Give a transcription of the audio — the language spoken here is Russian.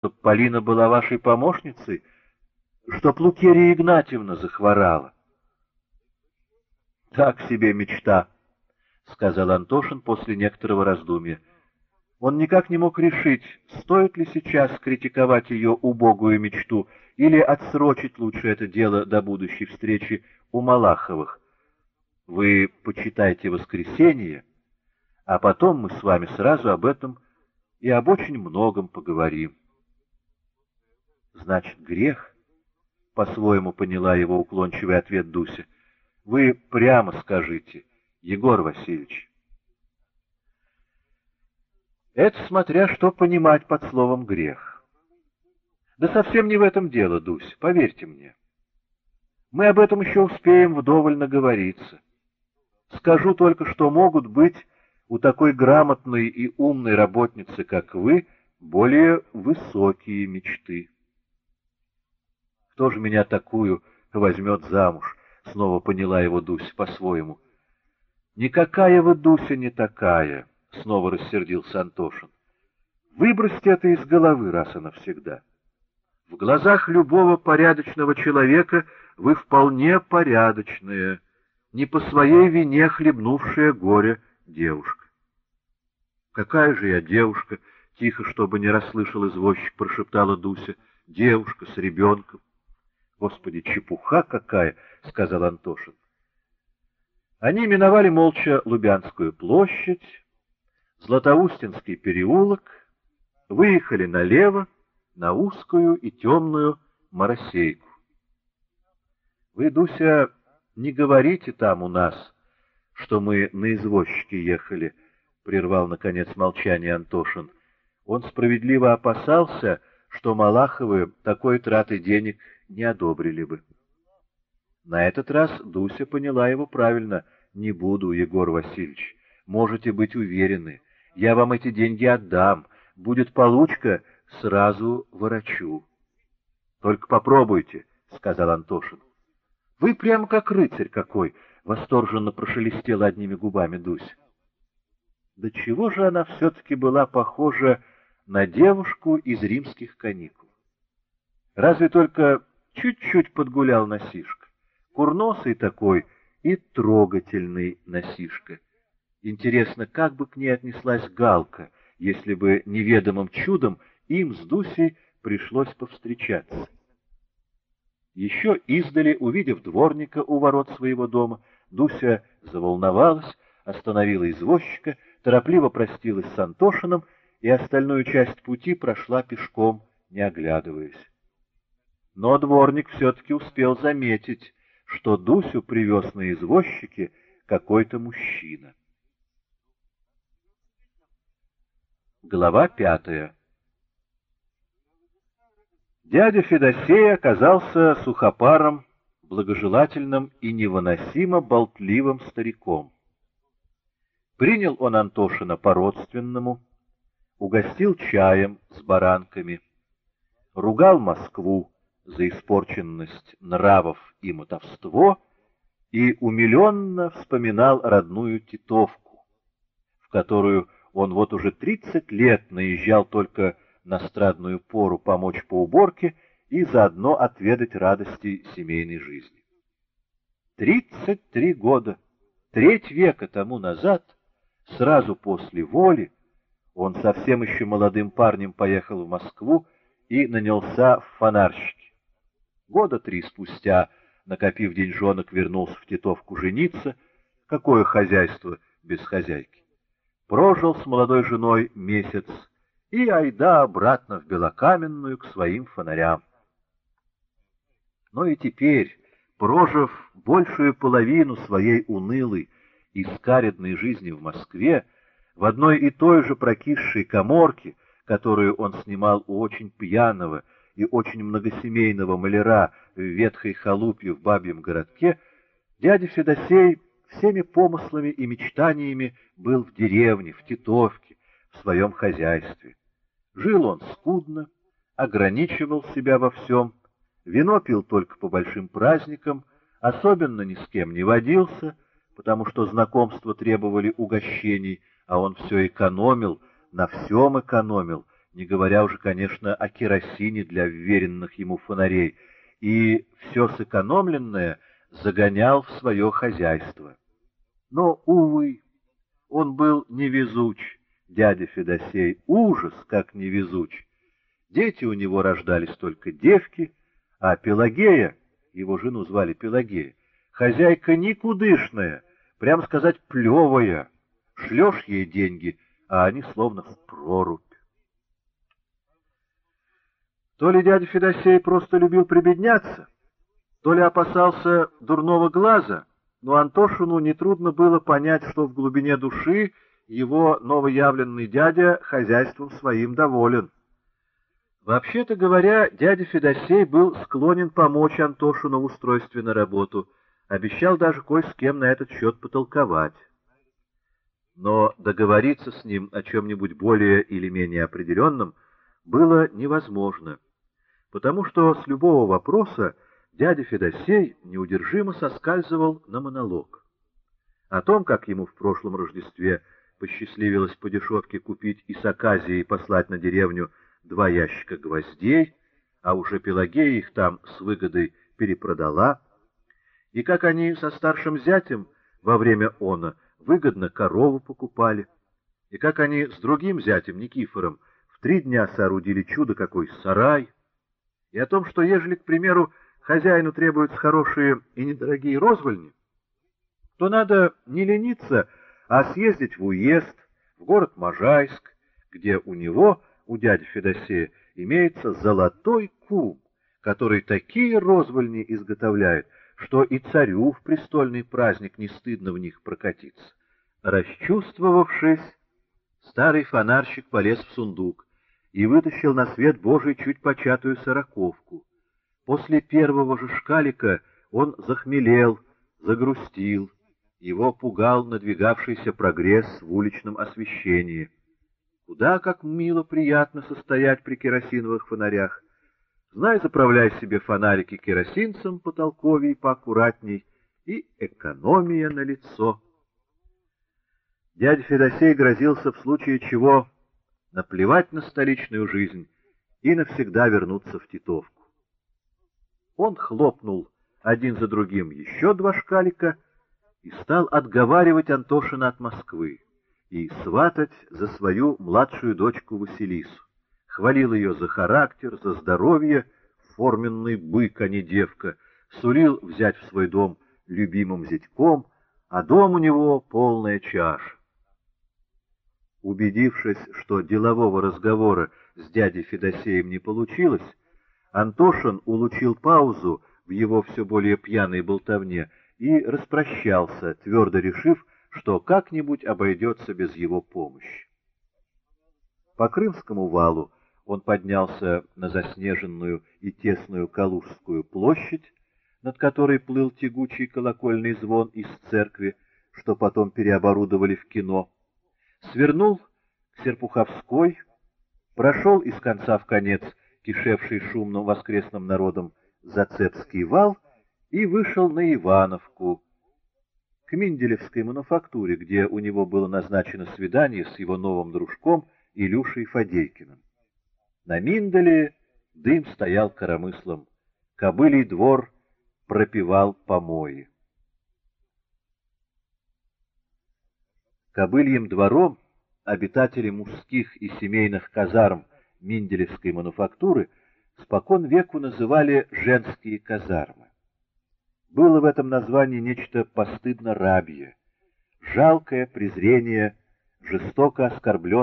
чтоб Полина была вашей помощницей, чтоб Лукерия Игнатьевна захворала. — Так себе мечта, — сказал Антошин после некоторого раздумья. Он никак не мог решить, стоит ли сейчас критиковать ее убогую мечту или отсрочить лучше это дело до будущей встречи у Малаховых. Вы почитайте воскресенье, а потом мы с вами сразу об этом и об очень многом поговорим. Значит, грех? По-своему поняла его уклончивый ответ Дуся. Вы прямо скажите, Егор Васильевич. Это смотря что понимать под словом «грех». Да совсем не в этом дело, Дусь, поверьте мне. Мы об этом еще успеем вдоволь наговориться. Скажу только, что могут быть у такой грамотной и умной работницы, как вы, более высокие мечты. Кто же меня такую возьмет замуж? Снова поняла его Дуся по-своему. Никакая вы, Дуся, не такая, снова рассердился Антошин. Выбросьте это из головы раз и навсегда. В глазах любого порядочного человека вы вполне порядочная, не по своей вине хлебнувшая горе девушка. Какая же я девушка, тихо, чтобы не расслышал извозчик, прошептала Дуся, девушка с ребенком. Господи, чепуха какая, сказал Антошин. Они миновали молча Лубянскую площадь, Златоустинский переулок, выехали налево на узкую и темную моросейку. Вы, Дуся, не говорите там у нас, что мы на извозчике ехали, — прервал, наконец, молчание Антошин. Он справедливо опасался, что Малаховы такой траты денег не одобрили бы. На этот раз Дуся поняла его правильно. «Не буду, Егор Васильевич. Можете быть уверены. Я вам эти деньги отдам. Будет получка, сразу ворочу». «Только попробуйте», — сказал Антошин. «Вы прямо как рыцарь какой!» — восторженно прошелестела одними губами Дуся. Да чего же она все-таки была похожа на девушку из римских каникул? Разве только чуть-чуть подгулял носишка. Курносый такой и трогательный носишка. Интересно, как бы к ней отнеслась Галка, если бы неведомым чудом им с Дусей пришлось повстречаться. Еще издали, увидев дворника у ворот своего дома, Дуся заволновалась, остановила извозчика, торопливо простилась с Антошиным и остальную часть пути прошла пешком, не оглядываясь. Но дворник все-таки успел заметить, что Дусю привез на извозчике какой-то мужчина. Глава пятая Дядя Федосей оказался сухопаром, благожелательным и невыносимо болтливым стариком. Принял он Антошина по-родственному, угостил чаем с баранками, ругал Москву, за испорченность нравов и мотовство и умиленно вспоминал родную Титовку, в которую он вот уже тридцать лет наезжал только на страдную пору помочь по уборке и заодно отведать радости семейной жизни. Тридцать три года, треть века тому назад, сразу после воли, он совсем еще молодым парнем поехал в Москву и нанялся в фонарщик. Года три спустя, накопив деньжонок, вернулся в Титовку жениться. Какое хозяйство без хозяйки? Прожил с молодой женой месяц и айда обратно в Белокаменную к своим фонарям. Но и теперь, прожив большую половину своей унылой и скаредной жизни в Москве, в одной и той же прокисшей коморке, которую он снимал у очень пьяного и очень многосемейного маляра в ветхой халупе в бабьем городке, дядя Федосей всеми помыслами и мечтаниями был в деревне, в Титовке, в своем хозяйстве. Жил он скудно, ограничивал себя во всем, вино пил только по большим праздникам, особенно ни с кем не водился, потому что знакомства требовали угощений, а он все экономил, на всем экономил, не говоря уже, конечно, о керосине для вверенных ему фонарей, и все сэкономленное загонял в свое хозяйство. Но, увы, он был невезуч, дядя Федосей, ужас как невезуч. Дети у него рождались только девки, а Пелагея, его жену звали Пелагея, хозяйка никудышная, прям сказать, плевая. Шлешь ей деньги, а они словно в прорубь. То ли дядя Федосей просто любил прибедняться, то ли опасался дурного глаза, но Антошину нетрудно было понять, что в глубине души его новоявленный дядя хозяйством своим доволен. Вообще-то говоря, дядя Федосей был склонен помочь Антошину в устройстве на работу, обещал даже кое с кем на этот счет потолковать. Но договориться с ним о чем-нибудь более или менее определенном было невозможно потому что с любого вопроса дядя Федосей неудержимо соскальзывал на монолог. О том, как ему в прошлом Рождестве посчастливилось по дешевке купить из Аказии и послать на деревню два ящика гвоздей, а уже Пелагея их там с выгодой перепродала, и как они со старшим зятем во время она выгодно корову покупали, и как они с другим зятем Никифором в три дня соорудили чудо какой сарай, и о том, что ежели, к примеру, хозяину требуются хорошие и недорогие розвольни, то надо не лениться, а съездить в уезд, в город Можайск, где у него, у дяди Федосея, имеется золотой кум, который такие розвольни изготовляет, что и царю в престольный праздник не стыдно в них прокатиться. Расчувствовавшись, старый фонарщик полез в сундук, и вытащил на свет Божий чуть початую сороковку. После первого же шкалика он захмелел, загрустил, его пугал надвигавшийся прогресс в уличном освещении. Куда как мило приятно состоять при керосиновых фонарях. Знай, заправляй себе фонарики керосинцем потолковей поаккуратней, и экономия на лицо. Дядя Федосей грозился в случае чего наплевать на столичную жизнь и навсегда вернуться в Титовку. Он хлопнул один за другим еще два шкалика и стал отговаривать Антошина от Москвы и сватать за свою младшую дочку Василису. Хвалил ее за характер, за здоровье, форменный бык, а не девка, сулил взять в свой дом любимым зятьком, а дом у него полная чаша. Убедившись, что делового разговора с дядей Федосеем не получилось, Антошин улучил паузу в его все более пьяной болтовне и распрощался, твердо решив, что как-нибудь обойдется без его помощи. По Крымскому валу он поднялся на заснеженную и тесную Калужскую площадь, над которой плыл тягучий колокольный звон из церкви, что потом переоборудовали в кино, свернул к Серпуховской, прошел из конца в конец кишевший шумным воскресным народом Зацепский вал и вышел на Ивановку, к Минделевской мануфактуре, где у него было назначено свидание с его новым дружком Илюшей Фадейкиным. На Минделе дым стоял коромыслом, кобылий двор пропивал помои. Кобыльем двором обитатели мужских и семейных казарм Минделевской мануфактуры спокон веку называли женские казармы. Было в этом названии нечто постыдно рабье, жалкое презрение жестоко оскорбленных